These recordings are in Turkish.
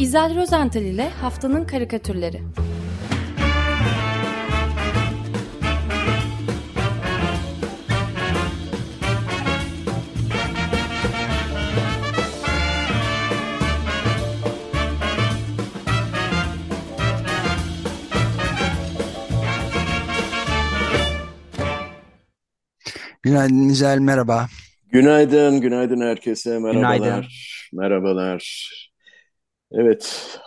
İzel Rozental ile Haftanın Karikatürleri Günaydın İzel, merhaba. Günaydın, günaydın herkese. Günaydın. Merhabalar, merhabalar. Evet,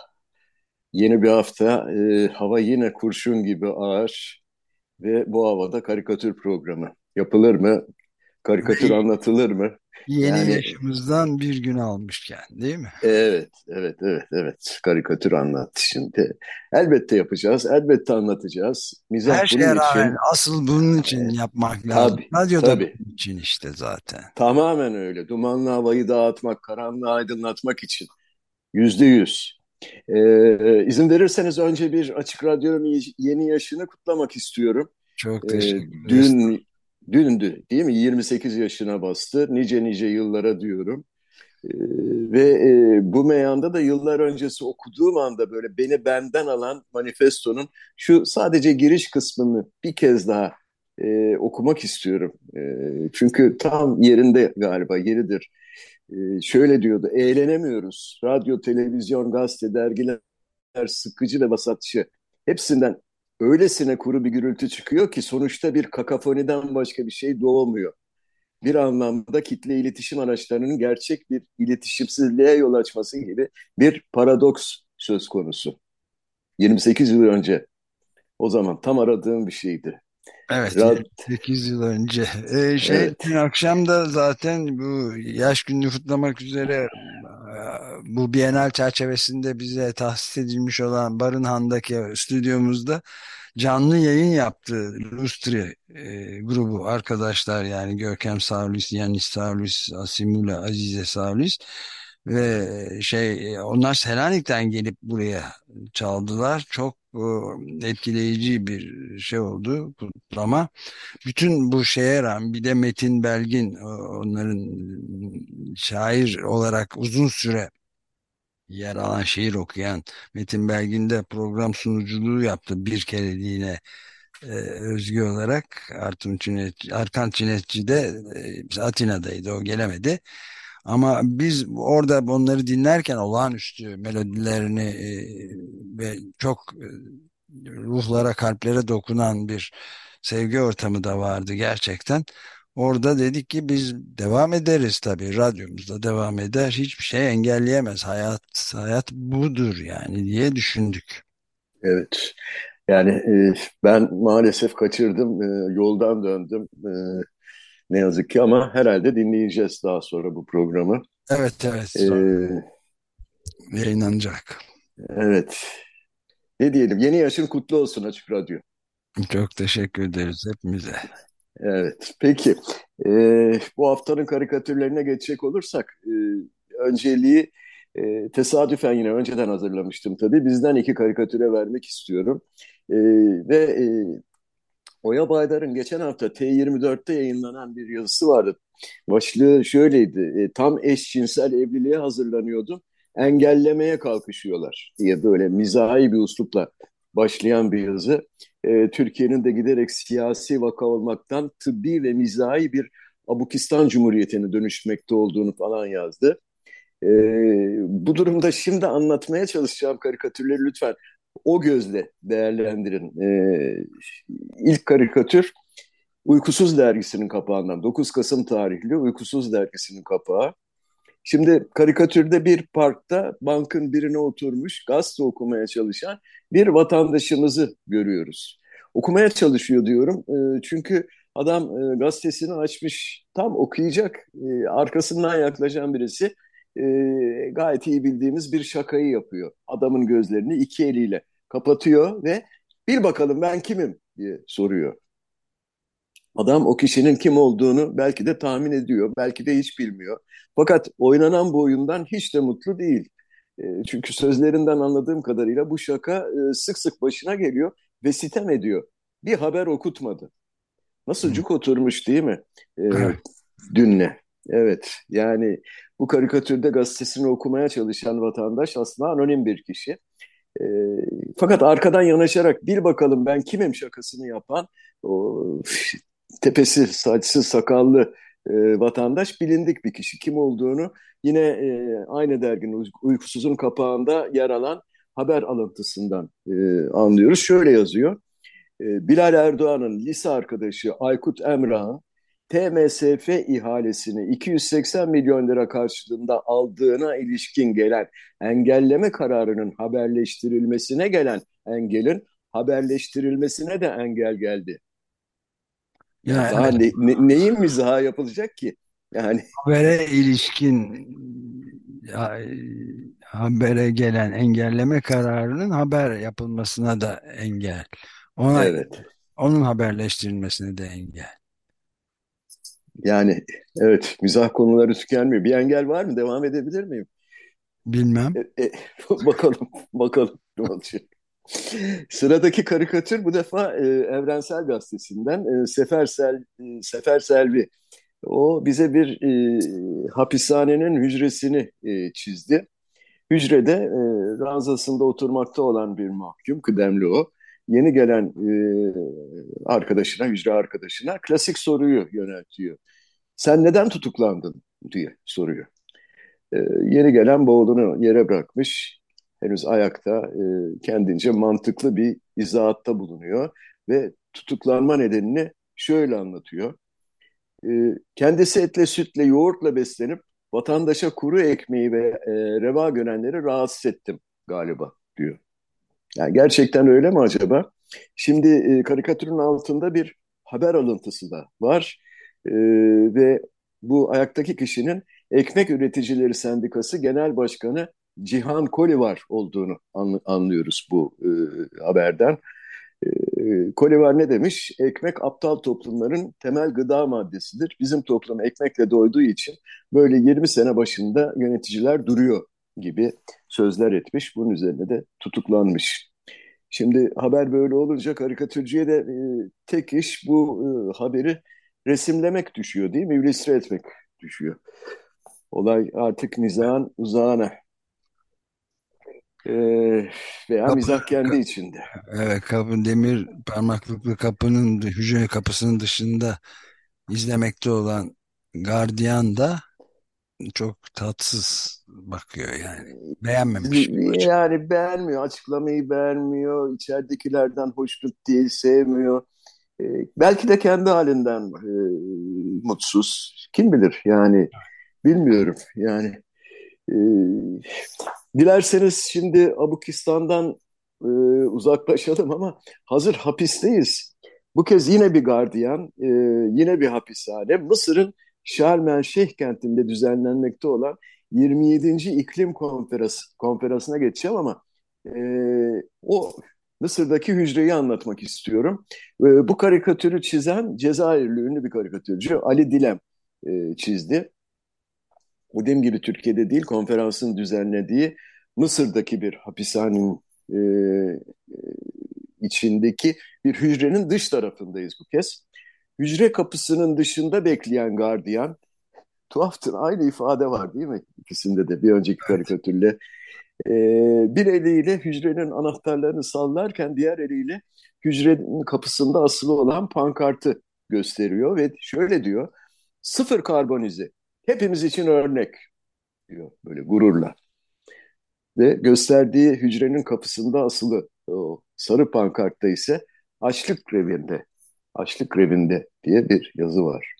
yeni bir hafta. Ee, hava yine kurşun gibi ağır ve bu havada karikatür programı yapılır mı? Karikatür anlatılır mı? Yeni Yani yaşımızdan bir gün almışken, değil mi? evet, evet, evet, evet. Karikatür anlat şimdi. Elbette yapacağız, elbette anlatacağız. Mizah Her şeye bunun rağmen için. asıl bunun için e, yapmak lazım. tabii, Radyoda tabii. için işte zaten. Tamamen öyle. Dumanlı havayı dağıtmak, karanlığı aydınlatmak için. Yüzde yüz. Ee, izin verirseniz önce bir Açık Radyo'nun yeni yaşını kutlamak istiyorum. Çok Ee, teşekkür ederiz. dün, dündü değil mi? 28 yaşına bastı. Nice nice yıllara diyorum. Ee, ve e, bu meyanda da yıllar öncesi okuduğum anda böyle beni benden alan manifestonun şu sadece giriş kısmını bir kez daha e, okumak istiyorum. E, çünkü tam yerinde galiba yeridir. E, şöyle diyordu, eğlenemiyoruz. Radyo, televizyon, gazete, dergiler sıkıcı ve vasatçı. Hepsinden öylesine kuru bir gürültü çıkıyor ki sonuçta bir kakafoniden başka bir şey doğmuyor. Bir anlamda kitle iletişim araçlarının gerçek bir iletişimsizliğe yol açması gibi bir paradoks söz konusu. 28 yıl önce o zaman tam aradığım bir şeydi. Evet, Rad 28 yıl önce. Ee, şey, evet, akşam da zaten bu yaş gününü kutlamak üzere e, bu Bienal çerçevesinde bize tahsis edilmiş olan Barınhan'daki stüdyomuzda canlı yayın yaptı Lustri e, grubu arkadaşlar yani Görkem Savlis, Yanis Savlis, Asimula, Azize Savlis ve şey onlar Selanik'ten gelip buraya çaldılar. Çok e, etkileyici bir şey oldu kutlama. Bütün bu şeye rağmen bir de Metin Belgin onların şair olarak uzun süre yer alan şiir okuyan Metin Belgin de program sunuculuğu yaptı bir kereliğine e, özgü olarak Artun Çinetçi, Arkan Çinetçi de e, Atina'daydı o gelemedi. Ama biz orada onları dinlerken olağanüstü melodilerini e, ve çok e, ruhlara, kalplere dokunan bir sevgi ortamı da vardı gerçekten. Orada dedik ki biz devam ederiz tabii. Radyomuzda devam eder. Hiçbir şey engelleyemez. Hayat hayat budur yani diye düşündük. evet. Yani e, ben maalesef kaçırdım, e, yoldan döndüm. E, ne yazık ki ama herhalde dinleyeceğiz daha sonra bu programı. Evet evet E, sonra yayınlanacak. evet. Ne diyelim? Yeni yaşın kutlu olsun Açık Radyo. Çok teşekkür ederiz hepimize. Evet, peki. Ee, bu haftanın karikatürlerine geçecek olursak, e, önceliği e, tesadüfen yine önceden hazırlamıştım tabii. Bizden iki karikatüre vermek istiyorum. E, ve e, Oya Baydar'ın geçen hafta T24'te yayınlanan bir yazısı vardı. Başlığı şöyleydi, e, tam eşcinsel evliliğe hazırlanıyordum, engellemeye kalkışıyorlar diye böyle mizahi bir üslupla başlayan bir yazı. E, Türkiye'nin de giderek siyasi vaka olmaktan tıbbi ve mizahi bir Abukistan Cumhuriyeti'ne dönüşmekte olduğunu falan yazdı. E, bu durumda şimdi anlatmaya çalışacağım karikatürleri lütfen o gözle değerlendirin. E, ilk karikatür Uykusuz dergisinin kapağından 9 Kasım tarihli Uykusuz dergisinin kapağı. Şimdi karikatürde bir parkta bankın birine oturmuş gazete okumaya çalışan bir vatandaşımızı görüyoruz. Okumaya çalışıyor diyorum e, çünkü adam e, gazetesini açmış tam okuyacak e, arkasından yaklaşan birisi e, gayet iyi bildiğimiz bir şakayı yapıyor. Adamın gözlerini iki eliyle kapatıyor ve bil bakalım ben kimim diye soruyor. Adam o kişinin kim olduğunu belki de tahmin ediyor, belki de hiç bilmiyor. Fakat oynanan bu oyundan hiç de mutlu değil. E, çünkü sözlerinden anladığım kadarıyla bu şaka e, sık sık başına geliyor ve sitem ediyor. Bir haber okutmadı. Nasıl cuk oturmuş değil mi? E, Evet. dünle. Evet yani bu karikatürde gazetesini okumaya çalışan vatandaş aslında anonim bir kişi. E, fakat arkadan yanaşarak bir bakalım ben kimim şakasını yapan o tepesi saçsız sakallı e, vatandaş bilindik bir kişi. Kim olduğunu yine e, aynı derginin uykusuzun kapağında yer alan haber alıntısından e, anlıyoruz. Şöyle yazıyor. E, Bilal Erdoğan'ın lise arkadaşı Aykut Emrah'ın TMSF ihalesini 280 milyon lira karşılığında aldığına ilişkin gelen engelleme kararının haberleştirilmesine gelen engelin haberleştirilmesine de engel geldi. Yani, Daha ne, ne, neyin mizahı yapılacak ki? Yani habere ilişkin ya, habere gelen engelleme kararının haber yapılmasına da engel. Ona evet. onun haberleştirilmesine de engel. Yani evet mizah konuları tükenmiyor. Bir engel var mı? Devam edebilir miyim? Bilmem. E, e, bakalım, bakalım ne olacak. Sıradaki karikatür bu defa e, Evrensel Gazetesi'nden e, Sefer, Sel, e, Sefer Selvi. O bize bir e, hapishanenin hücresini e, çizdi. Hücrede e, ranzasında oturmakta olan bir mahkum, kıdemli o. Yeni gelen e, arkadaşına, hücre arkadaşına klasik soruyu yöneltiyor. Sen neden tutuklandın diye soruyor. E, yeni gelen boğulunu yere bırakmış, henüz ayakta e, kendince mantıklı bir izahatta bulunuyor ve tutuklanma nedenini şöyle anlatıyor. E, kendisi etle, sütle, yoğurtla beslenip vatandaşa kuru ekmeği ve e, reva görenleri rahatsız ettim galiba diyor. Yani gerçekten öyle mi acaba? Şimdi e, karikatürün altında bir haber alıntısı da var e, ve bu ayaktaki kişinin Ekmek Üreticileri Sendikası Genel Başkanı Cihan Kolivar olduğunu anlıyoruz bu e, haberden. E, Kolivar ne demiş? Ekmek aptal toplumların temel gıda maddesidir. Bizim toplum ekmekle doyduğu için böyle 20 sene başında yöneticiler duruyor gibi sözler etmiş. Bunun üzerine de tutuklanmış. Şimdi haber böyle olunca karikatürcüye de e, tek iş bu e, haberi resimlemek düşüyor değil mi? İlüstre etmek düşüyor. Olay artık mizahın uzağına e, veya kapı, mizah kendi ka içinde. Evet, kapı, demir parmaklıklı kapının hücre kapısının dışında izlemekte olan gardiyan da çok tatsız bakıyor yani. Beğenmemiş. Yani beğenmiyor. Açıklamayı beğenmiyor. İçeridekilerden hoşnut değil, sevmiyor. Ee, belki de kendi halinden e, mutsuz. Kim bilir yani. Bilmiyorum yani. E, dilerseniz şimdi Abukistan'dan e, uzaklaşalım ama hazır hapisteyiz. Bu kez yine bir gardiyan, e, yine bir hapishane. Mısır'ın Şarm el Şeyh kentinde düzenlenmekte olan 27. iklim konferansı, konferansına geçeceğim ama e, o Mısır'daki hücreyi anlatmak istiyorum. E, bu karikatürü çizen Cezayirli ünlü bir karikatürcü Ali Dilem e, çizdi. Dediğim gibi Türkiye'de değil konferansın düzenlediği Mısır'daki bir hapishanenin e içindeki bir hücrenin dış tarafındayız bu kez. Hücre kapısının dışında bekleyen gardiyan, tuhaftır aynı ifade var değil mi ikisinde de bir önceki karikatürle. Ee, bir eliyle hücrenin anahtarlarını sallarken diğer eliyle hücrenin kapısında asılı olan pankartı gösteriyor ve şöyle diyor, sıfır karbonize, hepimiz için örnek diyor böyle gururla. Ve gösterdiği hücrenin kapısında asılı o sarı pankartta ise açlık grevinde açlık grevinde diye bir yazı var.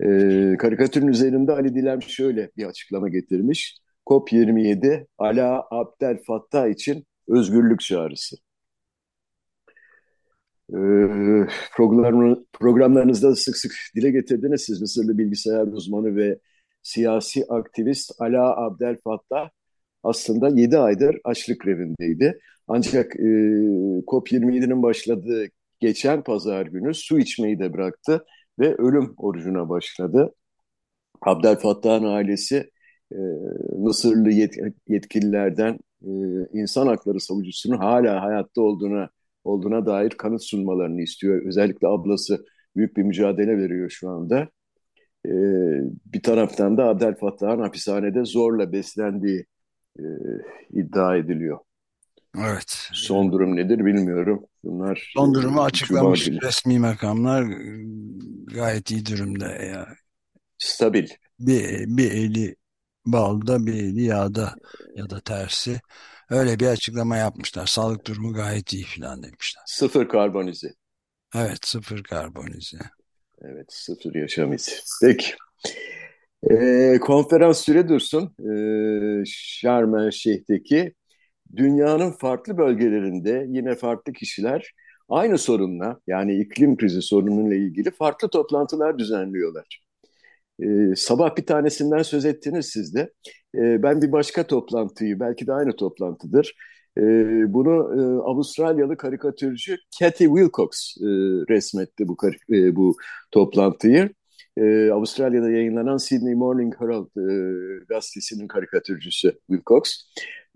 E, karikatürün üzerinde Ali Dilem şöyle bir açıklama getirmiş. COP27 Ala Abdel Fattah için özgürlük çağrısı. E, programlarınızda sık sık dile getirdiniz siz Mısırlı bilgisayar uzmanı ve siyasi aktivist Ala Abdel Fattah aslında 7 aydır açlık grevindeydi. Ancak e, COP27'nin başladığı geçen pazar günü su içmeyi de bıraktı ve ölüm orucuna başladı. Abdülfattah'ın ailesi e, Mısırlı yet yetkililerden e, insan hakları savucusunun hala hayatta olduğuna olduğuna dair kanıt sunmalarını istiyor. Özellikle ablası büyük bir mücadele veriyor şu anda. e, bir taraftan da Abdülfattah'ın hapishanede zorla beslendiği e, iddia ediliyor. Evet. Son durum nedir bilmiyorum. Bunlar Son durumu açıklamış resmi makamlar gayet iyi durumda ya. Stabil. Bir, bir eli balda bir eli yağda ya da tersi. Öyle bir açıklama yapmışlar. Sağlık durumu gayet iyi falan demişler. Sıfır karbonize. Evet sıfır karbonize. Evet sıfır yaşam izi. Peki. Ee, konferans süre dursun. Ee, Şarm Şeyh'teki dünyanın farklı bölgelerinde yine farklı kişiler aynı sorunla yani iklim krizi sorunuyla ilgili farklı toplantılar düzenliyorlar. Ee, sabah bir tanesinden söz ettiniz siz de. Ee, ben bir başka toplantıyı, belki de aynı toplantıdır. Ee, bunu e, Avustralyalı karikatürcü Cathy Wilcox e, resmetti bu, e, bu toplantıyı. Ee, Avustralya'da yayınlanan Sydney Morning Herald e, gazetesinin karikatürcüsü Wilcox.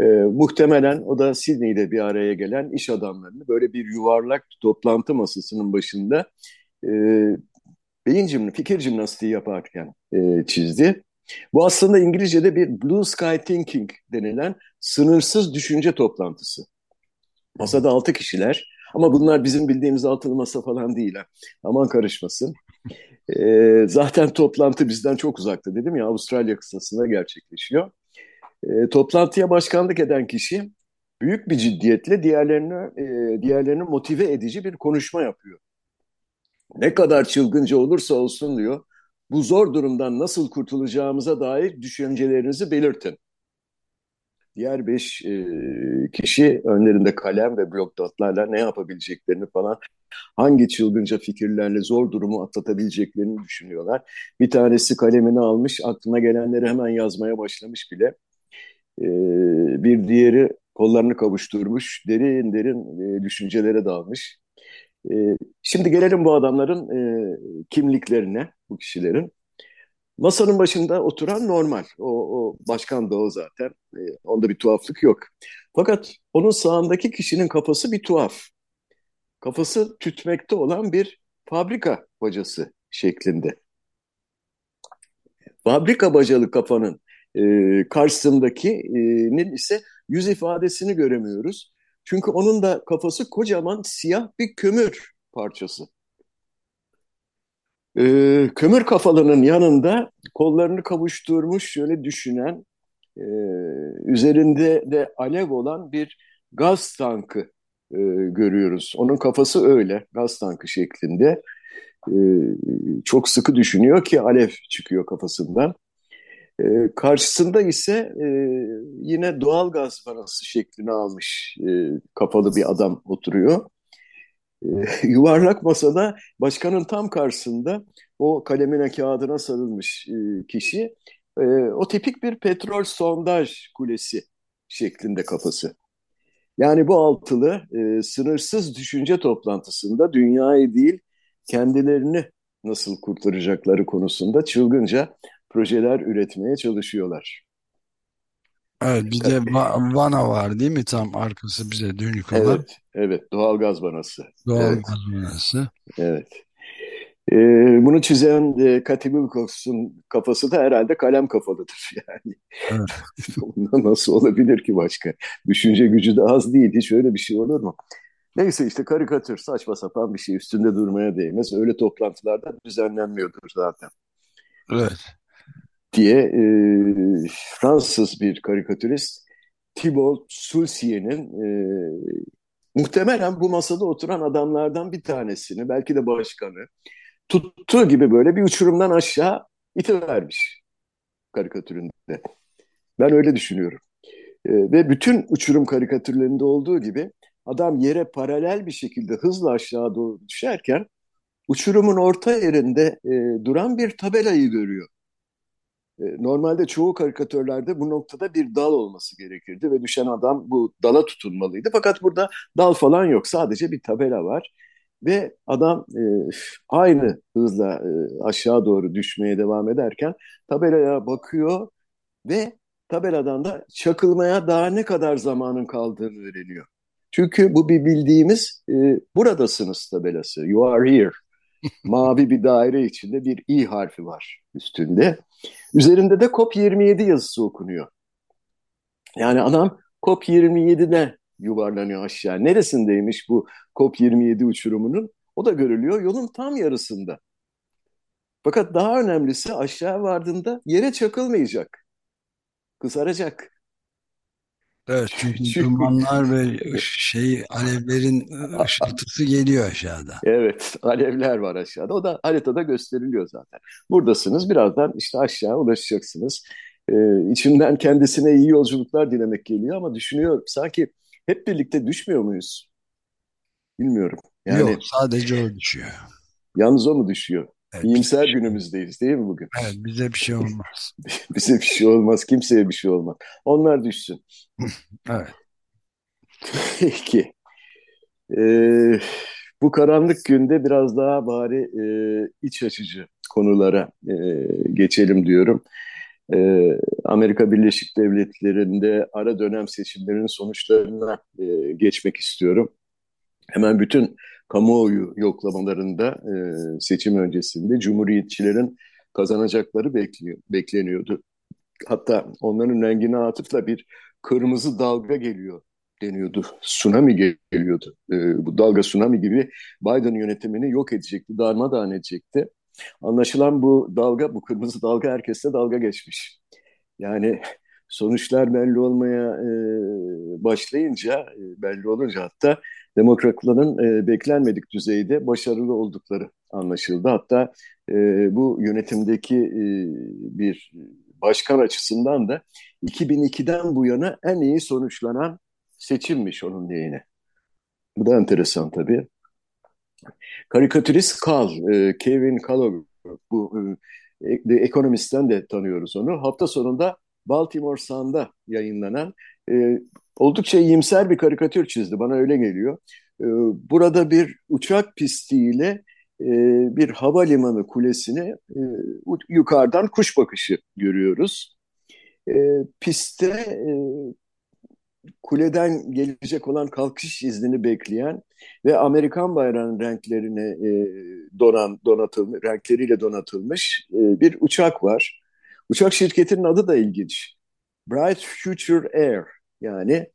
E, muhtemelen o da Sydney'de bir araya gelen iş adamlarını böyle bir yuvarlak toplantı masasının başında e, beyin jimnastiği, fikir jimnastiği yaparken e, çizdi. Bu aslında İngilizce'de bir Blue Sky Thinking denilen sınırsız düşünce toplantısı. Masada altı kişiler ama bunlar bizim bildiğimiz altılı masa falan değil. Ha. Aman karışmasın. E, zaten toplantı bizden çok uzakta dedim ya Avustralya kısasında gerçekleşiyor. E, toplantıya başkanlık eden kişi büyük bir ciddiyetle diğerlerini e, diğerlerini motive edici bir konuşma yapıyor. Ne kadar çılgınca olursa olsun diyor. Bu zor durumdan nasıl kurtulacağımıza dair düşüncelerinizi belirtin. Diğer beş e, kişi önlerinde kalem ve blok notlarla ne yapabileceklerini falan hangi çılgınca fikirlerle zor durumu atlatabileceklerini düşünüyorlar. Bir tanesi kalemini almış, aklına gelenleri hemen yazmaya başlamış bile. Ee, bir diğeri kollarını kavuşturmuş, derin derin e, düşüncelere dalmış. Ee, şimdi gelelim bu adamların e, kimliklerine, bu kişilerin. Masanın başında oturan normal. O, o başkan da o zaten. E, onda bir tuhaflık yok. Fakat onun sağındaki kişinin kafası bir tuhaf kafası tütmekte olan bir fabrika bacası şeklinde. Fabrika bacalı kafanın e, karşısındakinin ise yüz ifadesini göremiyoruz. Çünkü onun da kafası kocaman siyah bir kömür parçası. E, kömür kafalının yanında kollarını kavuşturmuş şöyle düşünen, e, üzerinde de alev olan bir gaz tankı e, görüyoruz. Onun kafası öyle, gaz tankı şeklinde. E, çok sıkı düşünüyor ki alev çıkıyor kafasından. E, karşısında ise e, yine doğal gaz vanası şeklini almış e, kafalı bir adam oturuyor. E, yuvarlak masada başkanın tam karşısında o kalemine kağıdına sarılmış e, kişi e, o tipik bir petrol sondaj kulesi şeklinde kafası. Yani bu altılı e, sınırsız düşünce toplantısında dünyayı değil kendilerini nasıl kurtaracakları konusunda çılgınca projeler üretmeye çalışıyorlar. Evet bir de vana var değil mi tam arkası bize dönük olan? Evet, evet doğal gaz vanası. Doğal evet. gaz vanası. Evet. E, bunu çizen e, Wilcox'un kafası da herhalde kalem kafalıdır yani. Evet. nasıl olabilir ki başka? Düşünce gücü de az değil. Hiç öyle bir şey olur mu? Neyse işte karikatür saçma sapan bir şey üstünde durmaya değmez. Öyle toplantılarda düzenlenmiyordur zaten. Evet. Diye e, Fransız bir karikatürist Thibault Sulcier'in e, muhtemelen bu masada oturan adamlardan bir tanesini belki de başkanı tuttuğu gibi böyle bir uçurumdan aşağı itivermiş karikatüründe. Ben öyle düşünüyorum. E, ve bütün uçurum karikatürlerinde olduğu gibi adam yere paralel bir şekilde hızla aşağı doğru düşerken uçurumun orta yerinde e, duran bir tabelayı görüyor. E, normalde çoğu karikatürlerde bu noktada bir dal olması gerekirdi ve düşen adam bu dala tutunmalıydı. Fakat burada dal falan yok. Sadece bir tabela var. Ve adam e, aynı hızla e, aşağı doğru düşmeye devam ederken tabelaya bakıyor ve tabeladan da çakılmaya daha ne kadar zamanın kaldığını öğreniyor. Çünkü bu bir bildiğimiz e, buradasınız tabelası. You are here. mavi bir daire içinde bir i harfi var üstünde. Üzerinde de COP27 yazısı okunuyor. Yani adam COP27'de yuvarlanıyor aşağı. Neresindeymiş bu COP27 uçurumunun? O da görülüyor yolun tam yarısında. Fakat daha önemlisi aşağı vardığında yere çakılmayacak. Kızaracak. Evet çünkü, çünkü dumanlar ve şey alevlerin ışıltısı geliyor aşağıda. Evet alevler var aşağıda. O da haritada gösteriliyor zaten. Buradasınız birazdan işte aşağı ulaşacaksınız. Ee, içimden kendisine iyi yolculuklar dilemek geliyor ama düşünüyorum sanki hep birlikte düşmüyor muyuz? Bilmiyorum. Yani, Yok sadece o düşüyor. Yalnız o mu düşüyor? Evet, İyimser şey... günümüzdeyiz değil mi bugün? Evet bize bir şey olmaz. bize bir şey olmaz. Kimseye bir şey olmaz. Onlar düşsün. evet. Peki. Ee, bu karanlık günde biraz daha bari e, iç açıcı konulara e, geçelim diyorum. E, Amerika Birleşik Devletleri'nde ara dönem seçimlerinin sonuçlarına e, geçmek istiyorum. Hemen bütün kamuoyu yoklamalarında e, seçim öncesinde Cumhuriyetçilerin kazanacakları bekliyor, bekleniyordu. Hatta onların rengine atıfla bir kırmızı dalga geliyor deniyordu. Tsunami geliyordu. E, bu dalga tsunami gibi Biden yönetimini yok edecekti, darmadağın edecekti. Anlaşılan bu dalga, bu kırmızı dalga herkeste dalga geçmiş. Yani sonuçlar belli olmaya e, başlayınca, e, belli olunca hatta demokratların e, beklenmedik düzeyde başarılı oldukları anlaşıldı. Hatta e, bu yönetimdeki e, bir başkan açısından da 2002'den bu yana en iyi sonuçlanan seçimmiş onun diyene. Bu da enteresan tabii. Karikatürist Kal, e, Kevin Kalover, bu e, The Economist'ten de tanıyoruz onu. Hafta sonunda Baltimore Sun'da yayınlanan e, oldukça iyimser bir karikatür çizdi. Bana öyle geliyor. E, burada bir uçak pistiyle e, bir havalimanı kulesine e, yukarıdan kuş bakışı görüyoruz. E, pistte e, kuleden gelecek olan kalkış iznini bekleyen ve Amerikan bayrağının renklerine e, donan donatılmış renkleriyle donatılmış e, bir uçak var. Uçak şirketinin adı da ilginç. Bright Future Air yani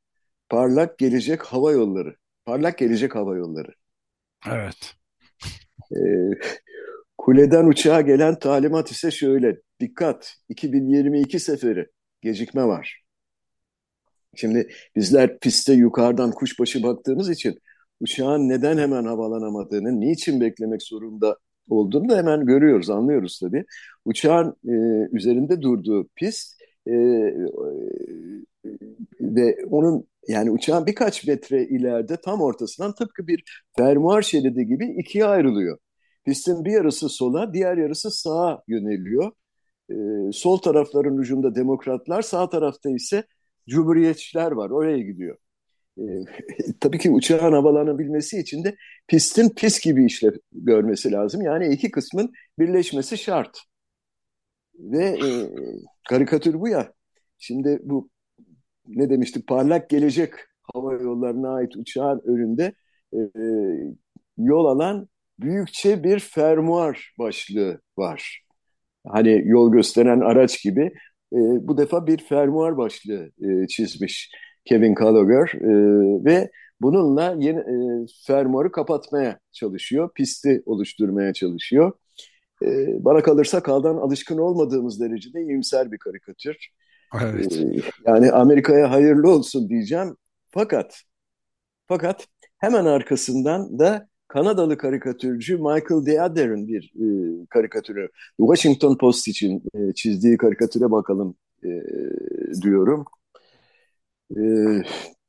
parlak gelecek hava yolları. Parlak gelecek hava yolları. Evet. E, kuleden uçağa gelen talimat ise şöyle. Dikkat 2022 seferi gecikme var. Şimdi bizler piste yukarıdan kuşbaşı baktığımız için uçağın neden hemen havalanamadığını, niçin beklemek zorunda olduğunu da hemen görüyoruz, anlıyoruz tabii. Uçağın e, üzerinde durduğu pist e, ve onun yani uçağın birkaç metre ileride tam ortasından tıpkı bir fermuar şeridi gibi ikiye ayrılıyor. Pistin bir yarısı sola, diğer yarısı sağa yöneliyor. E, sol tarafların ucunda demokratlar, sağ tarafta ise cumhuriyetçiler var. Oraya gidiyor. E, tabii ki uçağın havalanabilmesi için de pistin pis gibi işlev görmesi lazım. Yani iki kısmın birleşmesi şart. Ve e, karikatür bu ya. Şimdi bu ne demiştik parlak gelecek hava yollarına ait uçağın önünde e, yol alan büyükçe bir fermuar başlığı var. Hani yol gösteren araç gibi e, bu defa bir fermuar başlığı e, çizmiş Kevin Gallagher e, ve bununla yeni e, fermuarı kapatmaya çalışıyor, pisti oluşturmaya çalışıyor. E, bana kalırsa kaldan alışkın olmadığımız derecede iyimser bir karikatür. Evet. E, yani Amerika'ya hayırlı olsun diyeceğim. Fakat fakat hemen arkasından da Kanadalı karikatürcü Michael Deader'ın bir e, karikatürü. Washington Post için e, çizdiği karikatüre bakalım e, diyorum. E,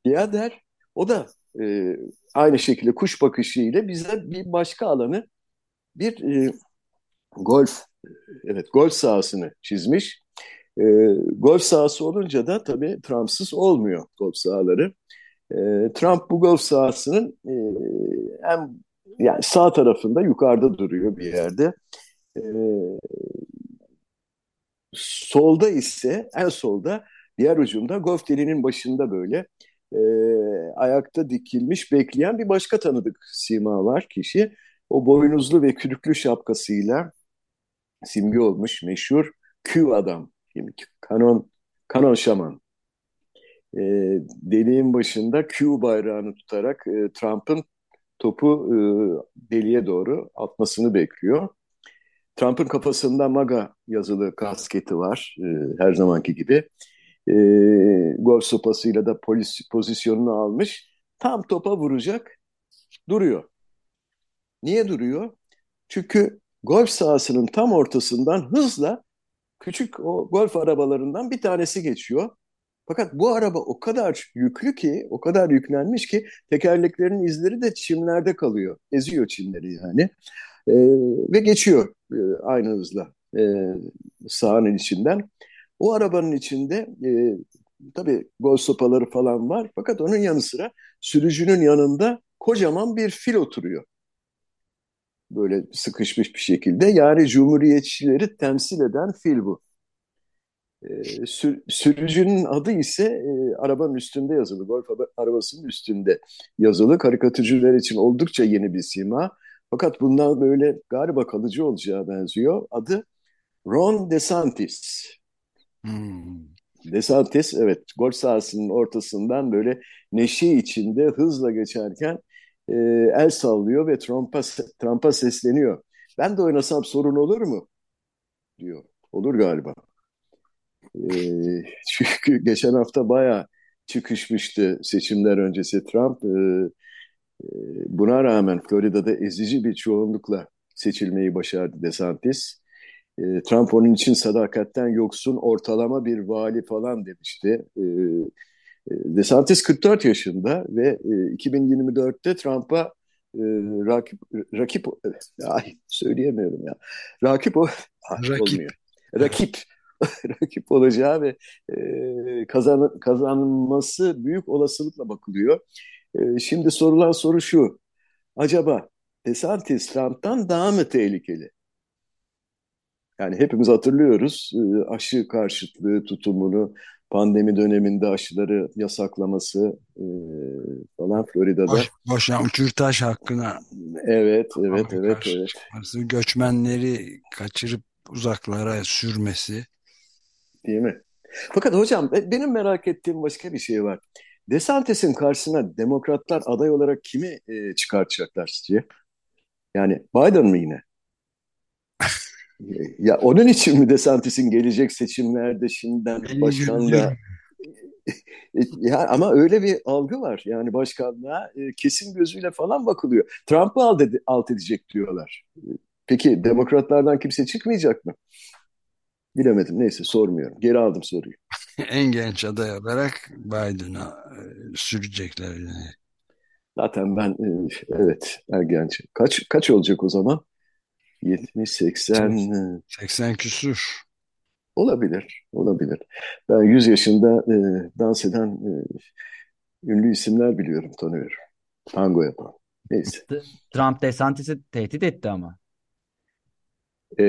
Deader o da e, aynı şekilde kuş bakışı ile bize bir başka alanı bir e, golf evet golf sahasını çizmiş. E, golf sahası olunca da tabii Trump'sız olmuyor golf sahaları. E, Trump bu golf sahasının e, hem yani sağ tarafında yukarıda duruyor bir yerde. E, solda ise en solda diğer ucunda golf delinin başında böyle e, ayakta dikilmiş bekleyen bir başka tanıdık sima var kişi. o boynuzlu ve kürklü şapkasıyla simge olmuş meşhur Q adam, kanon, kanon şaman. E, deliğin başında Q bayrağını tutarak e, Trump'ın topu e, deliğe doğru atmasını bekliyor. Trump'ın kafasında MAGA yazılı kasketi var e, her zamanki gibi. E, golf sopasıyla da polis pozisyonunu almış. Tam topa vuracak, duruyor. Niye duruyor? Çünkü golf sahasının tam ortasından hızla küçük o golf arabalarından bir tanesi geçiyor. Fakat bu araba o kadar yüklü ki, o kadar yüklenmiş ki tekerleklerin izleri de çimlerde kalıyor. Eziyor çimleri yani. E, ve geçiyor e, aynı hızla e, sahanın içinden. O arabanın içinde e, tabii gol sopaları falan var. Fakat onun yanı sıra sürücünün yanında kocaman bir fil oturuyor. Böyle sıkışmış bir şekilde. Yani cumhuriyetçileri temsil eden fil bu. E, sür, sürücünün adı ise e, arabanın üstünde yazılı, golf arabasının üstünde yazılı. Karikatürcüler için oldukça yeni bir sima. Fakat bundan böyle galiba kalıcı olacağı benziyor. Adı Ron DeSantis. Hmm. DeSantis evet golf sahasının ortasından böyle neşe içinde hızla geçerken e, el sallıyor ve Trump'a Trump'a sesleniyor. Ben de oynasam sorun olur mu? diyor. Olur galiba. E, çünkü geçen hafta bayağı çıkışmıştı seçimler öncesi Trump. E, e buna rağmen Florida'da ezici bir çoğunlukla seçilmeyi başardı DeSantis. E, Trump onun için sadakatten yoksun ortalama bir vali falan demişti. E, e DeSantis 44 yaşında ve e, 2024'te Trump'a e, rakip rakip ay söyleyemiyorum ya. Rakip o rakip. olmuyor. Rakip rakip olacağı ve e, kazan, kazanılması büyük olasılıkla bakılıyor. E, şimdi sorulan soru şu. Acaba DeSantis Trump'tan daha mı tehlikeli? Yani hepimiz hatırlıyoruz e, aşı karşıtlığı tutumunu, pandemi döneminde aşıları yasaklaması e, falan Florida'da. Boş, boşan kürtaj hakkına. Evet, evet, evet, evet. Göçmenleri kaçırıp uzaklara sürmesi. Değil mi? Fakat hocam benim merak ettiğim başka bir şey var. DeSantis'in karşısına demokratlar aday olarak kimi e, çıkartacaklar sizce? Yani Biden mı yine? Ya onun için mi DeSantis'in gelecek seçimlerde şimdiden başkanla ya ama öyle bir algı var. Yani başkanlığa e, kesin gözüyle falan bakılıyor. Trump'ı alt, ed alt edecek diyorlar. Peki demokratlardan kimse çıkmayacak mı? Bilemedim. Neyse sormuyorum. Geri aldım soruyu. en genç aday olarak Biden'a e, sürecekler. Yani. Zaten ben e, evet en genç. Kaç kaç olacak o zaman? 70, 80... 80 küsür. Olabilir, olabilir. Ben 100 yaşında e, dans eden e, ünlü isimler biliyorum, tanıyorum. Tango yapan. Neyse. Trump DeSantis'i tehdit etti ama. E,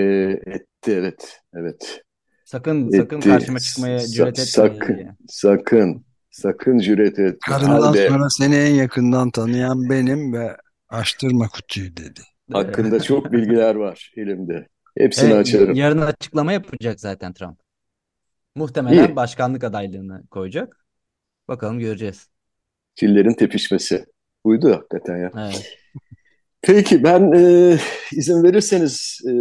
etti, evet. Evet. Sakın, etti. sakın karşıma çıkmaya cüret etme. Sakın, diye. sakın, sakın cüret etme. Karından Halde... sonra seni en yakından tanıyan benim ve açtırma kutuyu dedi. Hakkında çok bilgiler var elimde. Hepsini evet, açarım. Yarın açıklama yapacak zaten Trump. Muhtemelen İyi. başkanlık adaylığını koyacak. Bakalım göreceğiz. Fillerin tepişmesi. Uydu hakikaten ya. Evet. Peki ben e, izin verirseniz e,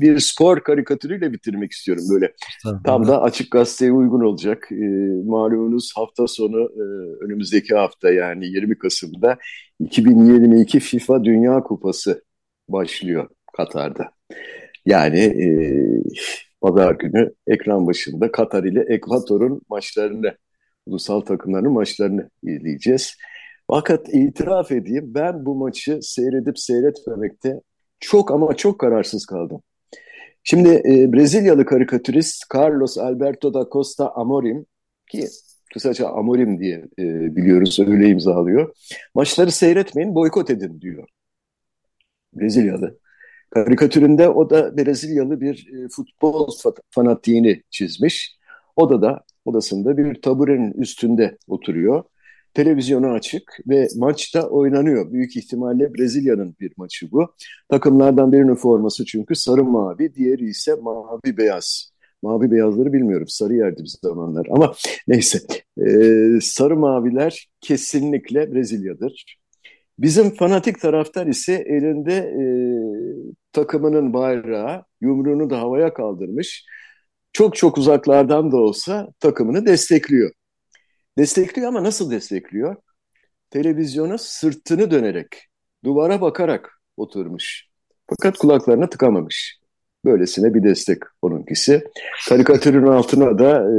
bir spor karikatürüyle bitirmek istiyorum böyle. Tabii. Tam da açık gazeteye uygun olacak. E, malumunuz hafta sonu e, önümüzdeki hafta yani 20 Kasım'da 2022 FIFA Dünya Kupası başlıyor Katar'da. Yani e, pazar günü ekran başında Katar ile Ekvator'un maçlarını, ulusal takımların maçlarını izleyeceğiz. Fakat itiraf edeyim ben bu maçı seyredip seyretmemekte çok ama çok kararsız kaldım. Şimdi e, Brezilyalı karikatürist Carlos Alberto da Costa Amorim ki kısaca Amorim diye e, biliyoruz öyle imzalıyor. Maçları seyretmeyin boykot edin diyor. Brezilyalı. Karikatüründe o da Brezilyalı bir e, futbol fanatiğini çizmiş. Odada, odasında bir taburenin üstünde oturuyor televizyonu açık ve maçta oynanıyor. Büyük ihtimalle Brezilya'nın bir maçı bu. Takımlardan birinin forması çünkü sarı mavi, diğeri ise mavi beyaz. Mavi beyazları bilmiyorum. Sarı yerdi bir zamanlar. Ama neyse. Ee, sarı maviler kesinlikle Brezilya'dır. Bizim fanatik taraftar ise elinde e, takımının bayrağı, yumruğunu da havaya kaldırmış. Çok çok uzaklardan da olsa takımını destekliyor. Destekliyor ama nasıl destekliyor? Televizyona sırtını dönerek, duvara bakarak oturmuş. Fakat kulaklarına tıkamamış. Böylesine bir destek onunkisi. Karikatürün altına da e,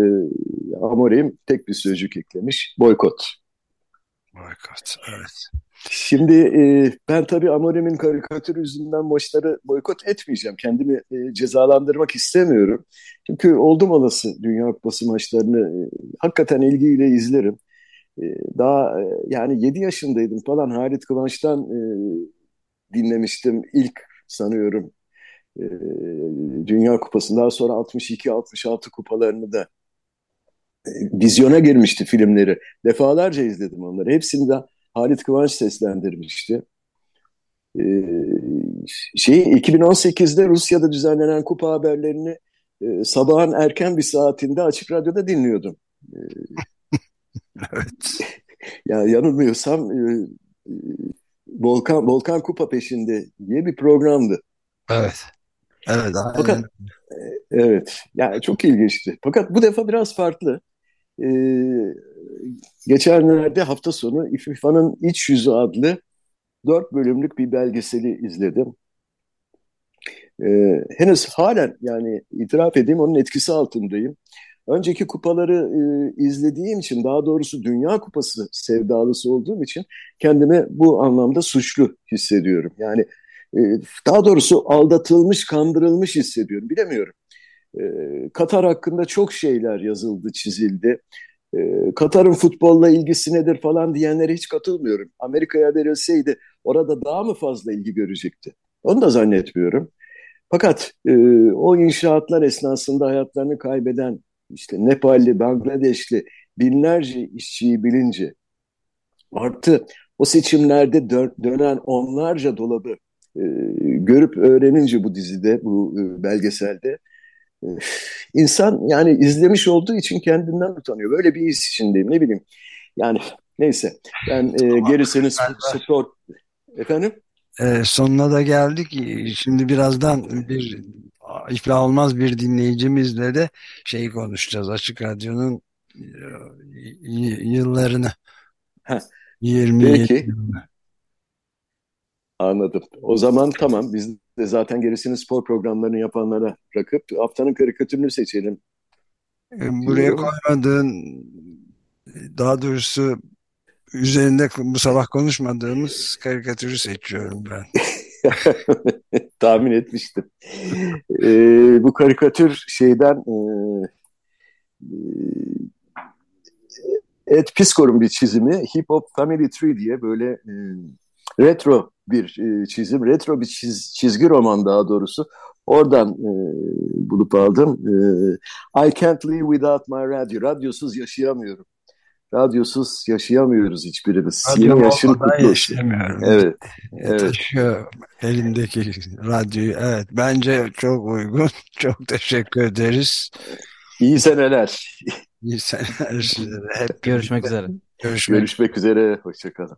Amorim tek bir sözcük eklemiş. Boykot. Boykot, evet. Şimdi e, ben tabii Amorim'in karikatürü yüzünden maçları boykot etmeyeceğim. Kendimi e, cezalandırmak istemiyorum. Çünkü oldum olası Dünya Kupası maçlarını e, hakikaten ilgiyle izlerim. E, daha e, yani 7 yaşındaydım falan Halit Kıvanç'tan e, dinlemiştim ilk sanıyorum e, Dünya Kupası. Daha sonra 62-66 kupalarını da e, vizyona girmişti filmleri. Defalarca izledim onları. Hepsini de Halit Kıvanç seslendirmişti. Ee, şey 2018'de Rusya'da düzenlenen kupa haberlerini e, sabahın erken bir saatinde açık radyoda dinliyordum. Ee, evet. ya yanılmıyorsam e, e, Volkan Volkan Kupa peşinde diye bir programdı. Evet. Evet. Aynen. Fakat evet yani çok ilginçti. Fakat bu defa biraz farklı. Ee, geçenlerde hafta sonu İFİFA'nın İç Yüzü adlı dört bölümlük bir belgeseli izledim. Ee, henüz halen yani itiraf edeyim onun etkisi altındayım. Önceki kupaları e, izlediğim için daha doğrusu Dünya Kupası sevdalısı olduğum için kendimi bu anlamda suçlu hissediyorum. Yani e, daha doğrusu aldatılmış, kandırılmış hissediyorum. Bilemiyorum. E, Katar hakkında çok şeyler yazıldı, çizildi. E, Katar'ın futbolla ilgisi nedir falan diyenlere hiç katılmıyorum. Amerika'ya verilseydi orada daha mı fazla ilgi görecekti? Onu da zannetmiyorum. Fakat e, o inşaatlar esnasında hayatlarını kaybeden işte Nepalli, Bangladeşli binlerce işçiyi bilince artı o seçimlerde dö dönen onlarca dolabı e, görüp öğrenince bu dizide, bu e, belgeselde insan yani izlemiş olduğu için kendinden utanıyor. Böyle bir his içindeyim ne bileyim. Yani neyse ben e, gerisini spor... Efendim? E, sonuna da geldik. Şimdi birazdan bir iflah olmaz bir dinleyicimizle de şey konuşacağız. Açık Radyo'nun yıllarını. Heh. 20 Peki. Yılını. Anladım. O zaman tamam biz de zaten gerisini spor programlarını yapanlara bırakıp haftanın karikatürünü seçelim. Buraya koymadığın daha doğrusu üzerinde bu sabah konuşmadığımız karikatürü seçiyorum ben. Tahmin etmiştim. ee, bu karikatür şeyden e, Ed Piskor'un bir çizimi Hip Hop Family Tree diye böyle e, retro bir e, çizim, retro bir çiz, çizgi roman daha doğrusu. Oradan e, bulup aldım. E, I can't live without my radio. Radyosuz yaşayamıyorum. Radyosuz yaşayamıyoruz hiçbirimiz. Radyo Yeni yaşın kutlu yaşayamıyorum. Evet. evet. Şu elimdeki radyoyu. Evet. Bence çok uygun. Çok teşekkür ederiz. İyi seneler. İyi seneler. Hep görüşmek üzere. Görüşmek, görüşmek üzere. Hoşçakalın.